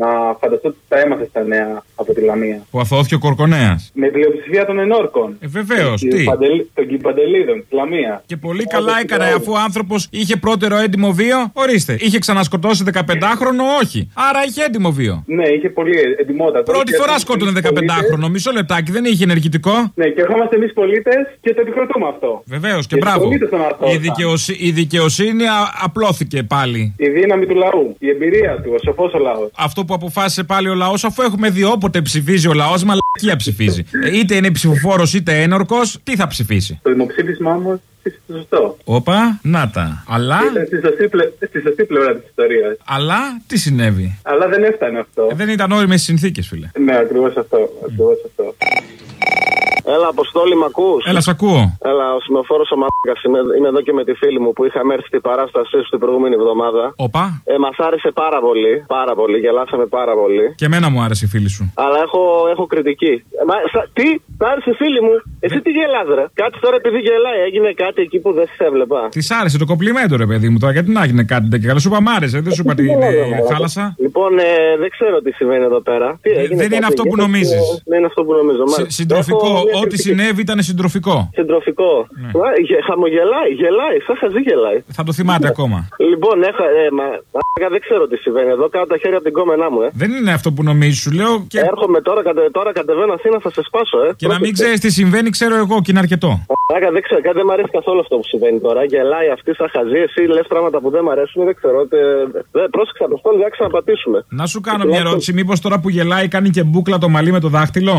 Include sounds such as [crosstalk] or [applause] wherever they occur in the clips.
Να φανταστώ ότι τα έμαθε στα νέα από τη Λαμία. Που αθώθηκε ο Κορκονέας. Με πλειοψηφία των ενόρκων. Ε, βεβαίως. Των Τι; Κυπαντελ- Των Κυπαντελίδων της Λαμίας. Και πολύ καλά έκανε αφού ο άνθρωπος είχε πρώτερο έντιμο βίο. Ορίστε. Είχε ξανασκοτώσει 15χρονο, όχι. Άρα είχε έντιμο βίο. Ναι, είχε πολύ εντυμότατο. Πρώτη Και φορά έρχομαστε σκότωνε εμείς πολίτες- 15χρονο. Μισό λεπτάκι, δεν είχε ενεργητικό. Ναι, και ερχόμαστε εμείς πολίτες και το επικροτούμε αυτό. Βεβαίως και Και τους μπράβο. πολίτες τον αθώωσαν. Η, δικαιοσύ- η δικαιοσύνη α- απλώθηκε πάλι. Η δύναμη του λαού, η εμπειρία του, ο σοφός ο λαός. Αυτό που αποφάσισε πάλι ο λαός, αφού έχουμε δει όποτε ψηφίζει ο λαός, μαλακία ψηφίζει. Ε, είτε είναι ψηφοφόρος είτε ένορκος, τι θα ψηφίσει; Το δημοψήφισμα όμως ψήφισε το σωστό. Όπα, να τα. Αλλά, Ήταν στη σωστή, πλε... στη σωστή πλευρά της ιστορίας. αλλά τι συνέβη; Αλλά δεν έφτανε αυτό. Ε, δεν ήταν όριμες συνθήκες, φίλε. Ναι, ακριβώς αυτό. Ακριβώς αυτό. Έλα, Αποστόλη, μ' ακούς; Έλα, σ' ακούω. Έλα, ο σημεοφόρο ο Μαλάκας. Είμαι, είμαι εδώ και με τη φίλη μου που είχαμε έρθει στην παράστασή σου την προηγούμενη εβδομάδα. Όπα. Ε, Μας άρεσε πάρα πολύ. Πάρα πολύ. Γελάσαμε πάρα πολύ. Και εμένα μου άρεσε η φίλη σου. Αλλά έχω, έχω κριτική. Ε, μα, σα, τι, μ' άρεσε η φίλη μου. Εσύ τι γελάς ρε; Κάτι τώρα επειδή γελάει, έγινε κάτι εκεί που δεν σε έβλεπα. Της άρεσε το κομπλιμέντο, ρε παιδί μου τώρα, γιατί να έγινε κάτι τέτοιο. Καλά, σου είπα μ' άρεσε, δεν σου είπα την Ναι, ε, ναι, ναι. θάλασσα. Λοιπόν, ε, δεν ξέρω τι συμβαίνει εδώ πέρα. Τι, Ε, έγινε δεν είναι κάτι, αυτό που γιατί, νομίζεις. ε, Δεν είναι αυτό που νομίζω. Συ- μάλιστα. Συντροφικό, Έχω μια ό,τι κριτική. συνέβη ήταν συντροφικό. Συντροφικό. Μα, γε- χαμογελάει, γελάει, σαν χαζί γελάει. Θα το θυμάται ακόμα. Λοιπόν, έχω, ε, μα, μα, δεν ξέρω τι συμβαίνει εδώ. Κάτω τα χέρια από την κόμενά μου, ε. Δεν είναι αυτό που νομίζεις, σου λέω. Και, Έρχομαι τώρα, κατε, τώρα κατεβαίνω Αθήνα, θα σε σπάσω, ε. και να μην ξέρεις τι συμβαίνει, ξέρω εγώ και είναι αρκετό. Μαλάκα, δεν ξέρω, κάτι δεν μου αρέσει καθόλου αυτό που συμβαίνει τώρα. Γελάει αυτή σαν χαζή, εσύ λες πράγματα που δεν μου αρέσουν, δεν ξέρω. Τε, δε, πρόσεξα το στόλι, δεν ξαναπατήσουμε. Να σου κάνω μια ερώτηση, μήπως τώρα που γελάει κάνει και μπούκλα το μαλλί με το δάχτυλο;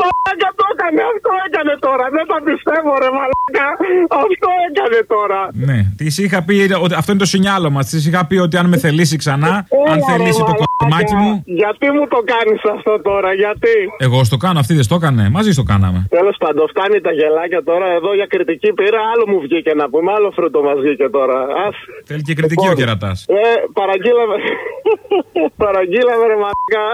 Μαλάκα το έκανε, αυτό έκανε τώρα. Δεν τα πιστεύω, ρε Μαλάκα. Αυτό έκανε τώρα. Ναι. Της είχα πει ότι αυτό είναι το σινιάλο μας. Της είχα πει ότι αν με θελήσει ξανά, αν Έλα, θελήσει ρε, το μαλάκα. κομμάτι μου. Γιατί μου το κάνεις αυτό τώρα, γιατί; Εγώ στο κάνω, αυτή δεν στο έκανε. Μαζί στο κάναμε. Τέλος πάντων, φτάνει τα γελάκια τώρα. Εδώ για κριτική πήρα, άλλο μου βγήκε να πούμε. Άλλο φρούτο μας βγήκε τώρα. Ας. Θέλει και κριτική ο κερατάς. Ε, παραγγείλαμε. [laughs] παραγγείλαμε, ρε μαλάκα.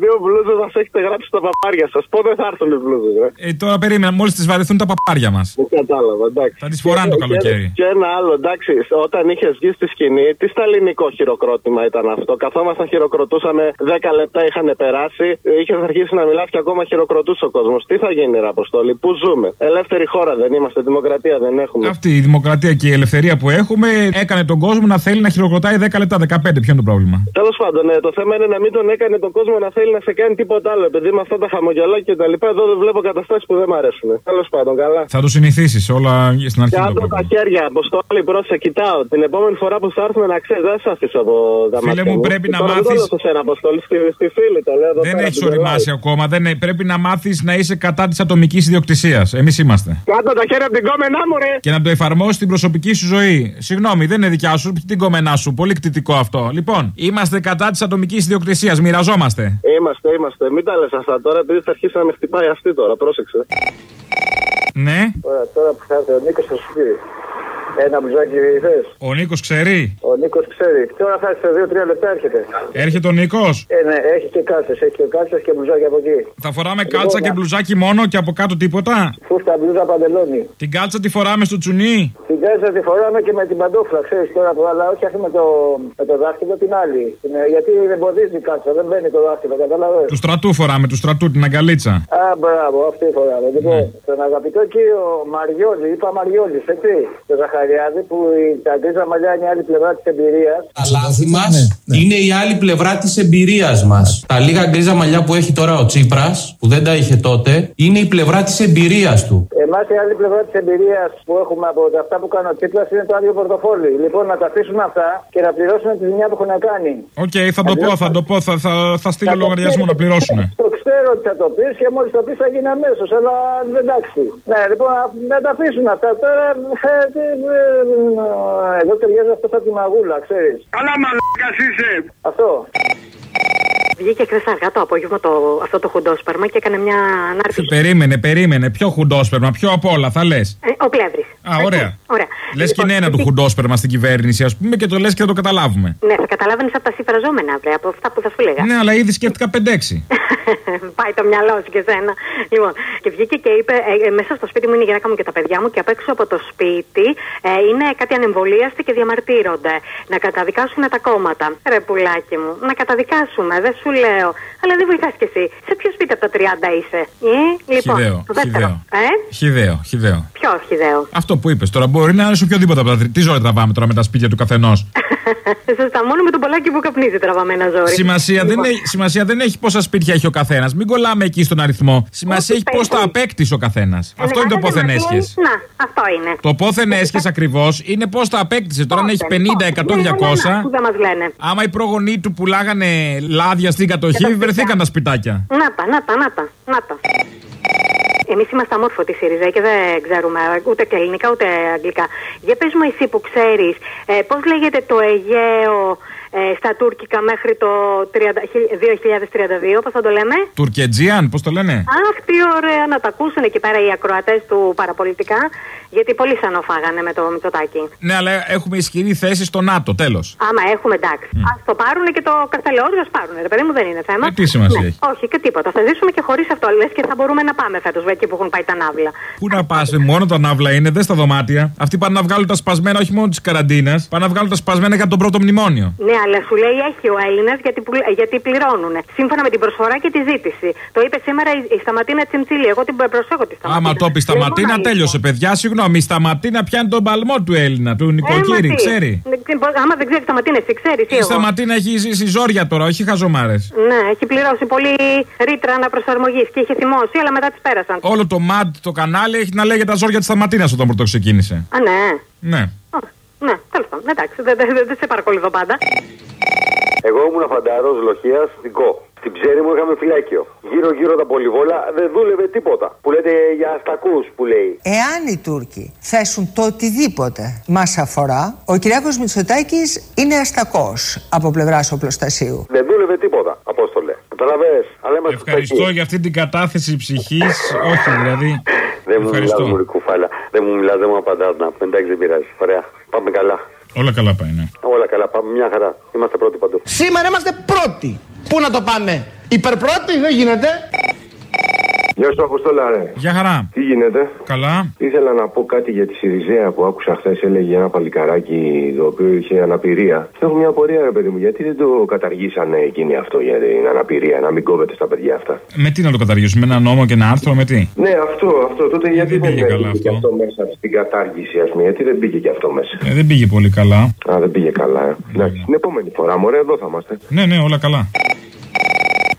Δύο μπλούζες μας έχετε γράψει στα παπάρια σας. Πότε θα έρθουν οι μπλούζες, ρε; Ε, τώρα περίμενα, μόλις τις βαρεθούν τα παπάρια μας. Δεν κατάλαβα, εντάξει. Θα τις φοράνε το Και- καλοκαίρι. Και, και ένα άλλο, εντάξει, όταν είχες βγει στη σκηνή, τι σταλινικό χειροκρότημα ήταν αυτό; Καθόμασταν, χειροκροτούσαμε, 10 λεπτά είχαν περάσει, είχες αρχίσει να μιλάς και ακόμα χειροκροτούσε ο κόσμος. Τι θα γίνει, ρε Αποστόλη, πού ζούμε; Ελεύθερη χώρα δεν είμαστε, δημοκρατία δεν έχουμε. Αυτή η δημοκρατία και η ελευθερία που έχουμε έκανε τον κόσμο να θέλει να χειροκροτάει 10 λεπτά, 15. Ποιο είναι το πρόβλημα; Τέλος πάντων, ναι, το θέμα είναι να μην τον έκανε τον κόσμο να θέλει να σε κάνει τίποτα άλλο. Επειδή με αυτά τα χαμογελάκια και τα λοιπά, εδώ δεν βλέπω καταστάσεις που δεν μ' αρέσουν. Τέλος πάντων, καλά. Θα το συνηθίσεις όλα στην αρχή. είναι το Κάτω τα πρόβλημα. χέρια, αποστόλη, πρόσεχε, κοιτάω. Την επόμενη φορά που θα έρθουμε να ξέρεις, δεν θα αφήσω από τα Φίλε μάτια μου, πρέπει Και να τώρα δεν μάθεις- το λέω σε σένα, αποστόλη, στη, στη φίλη το λέω εδώ Δεν πέρα, έχεις που γελάει. οριμάσει ακόμα. Δεν είναι- Πρέπει να μάθεις να είσαι κατά της ατομικής ιδιοκτησίας. Εμείς είμαστε. Κάτω τα χέρια από την κόμενά μου, ρε! Και να το εφαρμόσεις στην προσωπική σου ζωή. Συγγνώμη, δεν είναι δικιά σου, την κομμενά σου. Πολύ κτητικό αυτό. Λοιπόν, είμαστε κατά της ατομικής ιδιοκτησίας. Μοιραζόμαστε. Είμαστε, είμαστε. Μην τα λες αυτά τώρα, επειδή θα αρχίσει να με χτυπάει αυτή τώρα, πρόσεξε. Ναι, Τώρα, τώρα που θα έρθει ο Νίκος θα σου πει. Ένα μπουζάκι θε. ο Νίκος ξέρει; Ο Νίκος ξέρει. Τώρα θα έρθει σε 2-3 λεπτά έρχεται. Έρχεται ο Νίκος; Ε, ναι, έχει και κάλτσε. Έχει και κάλτσε και μπουζάκι από εκεί. Θα φοράμε κάλτσα και μπλουζάκι μόνο και από κάτω τίποτα; Φούστα μπλούζα παντελόνι. Την κάλτσα τη φοράμε στο τσουνί; Την κάλτσα τη φοράμε και με την παντόφλα, ξέρεις τώρα που αλλά όχι αυτή με το, με το δάχτυλο την άλλη. Την, ε, γιατί δεν εμποδίζει η κάλτσα, δεν μπαίνει το δάχτυλο, κατάλαβε. Του στρατού φοράμε, του στρατού την αγκαλίτσα. Α, μπράβο, αυτή φοράμε. Λοιπόν, τον αγαπητό κύριο Μαριόλη, είπα Μαριόλη, έτσι. Το Ζαχαριάδη που η τα γκρίζα μαλλιά είναι η άλλη πλευρά της εμπειρίας. Τα λάθη μα είναι η άλλη πλευρά της εμπειρίας μας. Τα λίγα γκρίζα μαλλιά που έχει τώρα ο Τσίπρας, που δεν τα είχε τότε, είναι η πλευρά της εμπειρίας του. Εμάς η άλλη πλευρά της εμπειρίας που έχουμε από αυτά που κάνει ο Τσίπρας είναι το άδειο πορτοφόλι. Λοιπόν, να τα αφήσουμε αυτά και να πληρώσουμε τη ζημιά που έχουν κάνει. Οκ, θα το πω, θα το πω, θα, θα, θα στείλω λογαριασμό να πληρώσουν. Το ξέρω ότι θα το πεις και μόλις το πεις θα γίνει αμέσως. Αλλά εντάξει. Ναι, λοιπόν, να τα αφήσουν αυτά. Τώρα. ε, τι, ε, ε, Εδώ ταιριάζει αυτό σαν τη μαγούλα, ξέρεις. Καλά, μαλάκα είσαι! Αυτό. Βγήκε χθες αργά το απόγευμα το, αυτό το χουντόσπερμα και έκανε μια ανάρτηση. Περίμενε, περίμενε. Ποιο χουντόσπερμα, ποιο απ' όλα, θα λες. Ε, ο Πλεύρης. Α, ωραία. Ωραία. Λες και Λοιπόν, είναι ένα του τι- χουντόσπερμα στην κυβέρνηση, ας πούμε, και το λες και θα το καταλάβουμε. Ναι, θα καταλάβαινες από τα συμφραζόμενα, βρε, από αυτά που θα σου έλεγα. Ναι, αλλά ήδη σκέφτηκα 5-6. [laughs] Πάει το μυαλό σου και σένα. Λοιπόν, και βγήκε και είπε: ε, ε, Μέσα στο σπίτι μου είναι η γυναίκα μου και τα παιδιά μου, και απ' έξω από το σπίτι ε, είναι κάτι ανεμβολίαστοι και διαμαρτύρονται. Να καταδικάσουν τα κόμματα. Ρε πουλάκι μου, να καταδικάσουμε, δεν σου λέω. Αλλά δεν βοηθάς κι εσύ. Σε ποιο σπίτι από τα 30 είσαι, ε; Λοιπόν, Χιδαίο. το δεύτερο. Χιδαίο. Ε; Χιδαίο, χιδαίο. Ποιο χιδαίο; Αυτό που είπες τώρα μπορεί να είναι σε οποιοδήποτε από τα τρία. Τι ζώρια τραβάμε τώρα με τα σπίτια του καθενός; Σωστά, μόνο με τον πολλάκι που καπνίζει τραβαμένα ζόρι. Σημασία, δεν Λοιπόν, έχει, σημασία δεν έχει πόσα σπίτια έχει ο καθένας. Μην κολλάμε εκεί στον αριθμό. Σημασία έχει πώς τα απέκτησε ο καθένας. ε, Αυτό είναι το ναι, πόθεν ναι, έσχες. Να, αυτό είναι. Το πόθεν έσχες ακριβώς είναι πώς τα απέκτησε. Τώρα αν έχει 50, 100, 200. Που δεν μας λένε. Άμα οι προγονείς του πουλάγανε λάδια στην κατοχή, σπίτια. βρεθήκαν τα σπιτάκια. Να τα, να τα, να τα. Να τα. Εμείς είμαστε αμόρφωτοι ΣΥΡΙΖΑ και δεν ξέρουμε ούτε και ελληνικά ούτε αγγλικά. Για πες μου, εσύ που ξέρεις, ε, πώς λέγεται το Αιγαίο ε, στα τουρκικά μέχρι το 30, 2032, πώς θα το λέμε; Τουρκετζίαν, πώς το λένε; Αχ, τι ωραία να τα ακούσουν εκεί πέρα οι ακροατές του παραπολιτικά, γιατί πολύ σανοφάγανε με το Μητσοτάκι. Ναι, αλλά έχουμε ισχυρή θέση στο ΝΑΤΟ, τέλος. Άμα έχουμε εντάξει. Α το πάρουν και το καστελαιόδιο, ας πάρουν. Ρε παιδί μου δεν είναι θέμα. Ε, τι σημασία Ναι, έχει. Όχι και τίποτα. Θα ζήσουμε και χωρίς αυτό. Λες και θα μπορούμε να πάμε φέτος εκεί που έχουν πάει τα ναύλα. Πού να πας, μόνο τα ναύλα είναι, δεν στα δωμάτια. Αυτοί πάνε να βγάλουν τα σπασμένα όχι μόνο της καραντίνας, πάνε να βγάλουν τα σπασμένα για τον πρώτο μνημόνιο. Ναι, αλλά σου λέει έχει ο Έλληνας γιατί, που- γιατί πληρώνουν. Σύμφωνα με την προσφορά και τη ζήτηση. Το είπε σήμερα η, η Σταματίνα Τσιμτσίλη. Εγώ την προσέχω τη Σταματίνα. Άμα το πει Λοιπόν, σταματίνα, αλήθεια. τέλειωσε, παιδιά. Συγγνώμη, η σταματίνα πιάνει τον παλμό του Έλληνα, του Ε, μα νοικοκύρη, τι. ξέρει. Δεν- Άμα δεν ξέρει Σταματίνα, εσύ ξέρεις. Η σταματίνα έχει ζήσει ζόρια τώρα, όχι χαζομάρες. Ναι, έχει πληρώσει πολύ ρήτρα αναπροσαρμογής και είχε θυμώσει, αλλά μετά τις πέρασαν. Όλο το ΜΑΤ το κανάλι έχει να λέει για τα ζόρια της σταματίνας όταν πρώτο ξεκίνησε. Α, ναι. Ναι. Α, Ναι, τέλος πάντων. Εντάξει, δεν δεν- δεν- δεν σε παρακολουθώ πάντα. Εγώ ήμουν φανταρό λοχεία δικό. Στην ψέρι μου είχαμε φυλάκιο. Γύρω-γύρω τα πολυβόλα δεν δούλευε τίποτα. Που λέτε για αστακούς που λέει. Εάν οι Τούρκοι θέσουν το οτιδήποτε μας αφορά, ο Κυριάκος Μητσοτάκης είναι αστακός από πλευράς οπλοστασίου. Δεν δούλευε τίποτα, Απόστολε. Καταλαβέ. Αλλά είμαστε Ευχαριστώ εκεί. για αυτή την κατάθεση ψυχής. όχι, δηλαδή. Δεν μου μιλάς, Ευχαριστώ. μου κουφάλα. Δεν μου μιλάς, δεν μου απαντάς. Να εντάξει, δεν πειράζει. Ωραία. Πάμε καλά. Όλα καλά πάει, ναι. Όλα καλά. Πάμε μια χαρά. Είμαστε πρώτοι παντού. Σήμερα είμαστε πρώτοι. Πού να το πάμε, υπερπρώτη, δεν γίνεται. Γεια σου, Αποστόλα, ρε. Γεια χαρά. Τι γίνεται; Καλά. Ήθελα να πω κάτι για τη Σιριζέα που άκουσα χθες. Έλεγε ένα παλικαράκι το οποίο είχε αναπηρία. Και έχω μια απορία, ρε παιδί μου, γιατί δεν το καταργήσανε εκείνοι αυτό για την αναπηρία, να μην κόβεται στα παιδιά αυτά. Με τι να το καταργήσουμε, ένα νόμο και ένα άρθρο, με τι; Ναι, αυτό, αυτό. Τότε γιατί δεν δεν, πήγε καλά μπήκε και αυτό. αυτό μέσα στην κατάργηση, ας πούμε. Γιατί δεν μπήκε και αυτό μέσα; Ε, δεν πήγε πολύ καλά. Α, δεν πήγε καλά, ε. Εντάξει, την επόμενη φορά, μωρέ, εδώ θα είμαστε. Ναι, ναι, όλα καλά.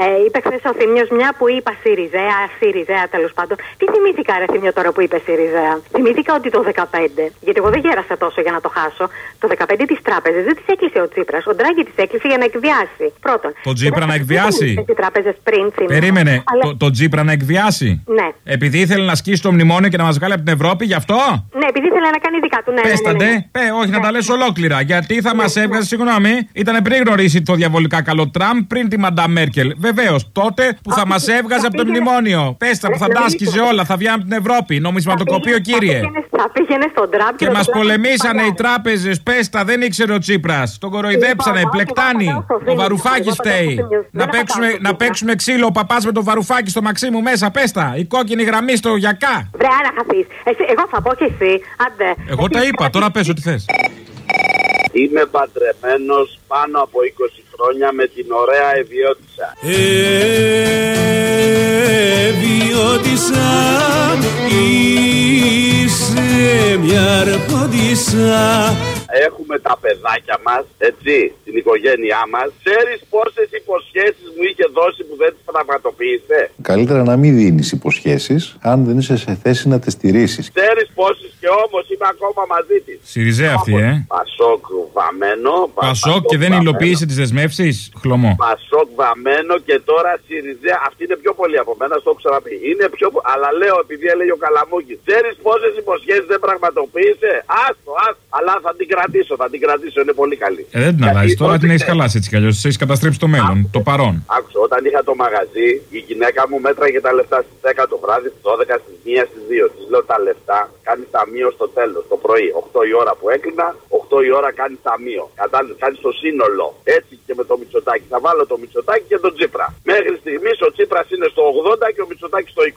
Ε, είπε χθες ο Θήμιος μια που είπα ΣΥΡΙΖΑ, ΣΥΡΙΖΑ τέλος πάντων. Τι θυμήθηκα, ρε Θήμιο, τώρα που είπε ΣΥΡΙΖΑ. Θυμήθηκα ότι το 15, γιατί εγώ δεν γέρασα τόσο για να το χάσω, το 15 τι τράπεζε δεν τι έκλεισε ο Τσίπρας. Ο Ντράγκη τι έκλεισε για να εκβιάσει. Πρώτον. Το Τσίπρα να εκβιάσει; Τις τράπεζες πριν, Θήμιο. Περίμενε, Αλλά- το, το Τζίπρα να εκβιάσει; Ναι. Επειδή ήθελε να σκίσει το μνημόνιο και να μας βγάλει από την Ευρώπη, γι' αυτό; Ναι, επειδή ήθελε να κάνει δικά του. Ναι, ναι, ναι, Πέσταντε. ναι, ναι. Πε, όχι να τα λες ολόκληρα. Γιατί θα μας έβγαζε, συγγνώμη, ήταν πριν γνωρίσει το διαβολικά καλό Τραμπ, πριν τη Μαντά Μέρκελ. Βεβαίως, τότε που θα Όχι, μας θα έβγαζε από το πήγαινε- μνημόνιο. Πέστα που θα Δηλαδή, τάσκιζε λοιπόν, όλα, θα βγαίνει από την Ευρώπη. Νομισματοκοπείο, Θα πήγαινε- κύριε. Θα πήγαινε, θα πήγαινε στον Τραμπ Και θα μας του λέγανε πολεμήσανε οι «Παγάρι». τράπεζες. Πέστα, δεν ήξερε ο Τσίπρας. Τον κοροϊδέψανε, Λοιπόν, πλεκτάνη. εγώ θα Ο πάω στο Βαρουφάκης Θήμιο, φταίει. εγώ θα πάω στο Να Θήμιο. παίξουμε, Δεν θα να πάω στο παίξουμε ξύλο ο παπάς με το Βαρουφάκη στο μαξί μου μέσα. Πέστα. Η κόκκινη γραμμή στο γιακά. Βρε, άρα χαθείς. Εσύ, εγώ θα πω και εσύ. Άντε. Εγώ τα είπα, τώρα πες ό,τι θες. Είμαι παντρεμένος πάνω από 20 χρόνια με την ωραία Εβιώτησα. Εβιώτησα είσαι μια αρποντισά Έχουμε τα παιδάκια μας, έτσι, την οικογένειά μας. Ξέρεις πόσες υποσχέσεις μου είχε δώσει που δεν τις πραγματοποίησε. Καλύτερα να μην δίνεις υποσχέσεις αν δεν είσαι σε θέση να τις στηρίσει. Ξέρεις πόσες και όμως είμαι ακόμα μαζί της. Σιριζέ αυτή, ε. Πασόκ βαμμένο. πα- Πασόκ και δεν βαμμένο. υλοποίησε τις δεσμεύσεις. Χλωμό. Πασόκ βαμμένο και τώρα Σιριζέ. Αυτή είναι πιο πολύ από μένα, στο έχω ξαναπεί. Είναι πιο. πο- Αλλά λέω επειδή έλεγε ο Καλαμούκης. Ξέρεις πόσες υποσχέσεις δεν πραγματοποίησε; Άστο, άστο. Αλλά θα την κρατήσω, θα την κρατήσω. Είναι πολύ καλή. Ε, δεν την Γιατί αλλάζεις. Τώρα ό,τι την έχεις ξέρεις. χαλάσει έτσι κι αλλιώς. Τη έχεις καταστρέψει το μέλλον, το παρόν. Άκουσα, όταν είχα το μαγαζί, η γυναίκα μου μέτραγε τα λεφτά στις 10 το βράδυ, στις 12, στις 1, στις 2. Της λέω τα λεφτά, κάνεις τα ταμείο στο τέλος, το πρωί. 8 η ώρα που έκλεινα, 8 η ώρα κάνει ταμείο. Κατάλαβες, κάνει το σύνολο. Έτσι και με το Μητσοτάκι. Θα βάλω το Μητσοτάκι και τον Τσίπρα. Μέχρι στιγμής ο Τσίπρας είναι στο 80 και ο Μητσοτάκι στο 20.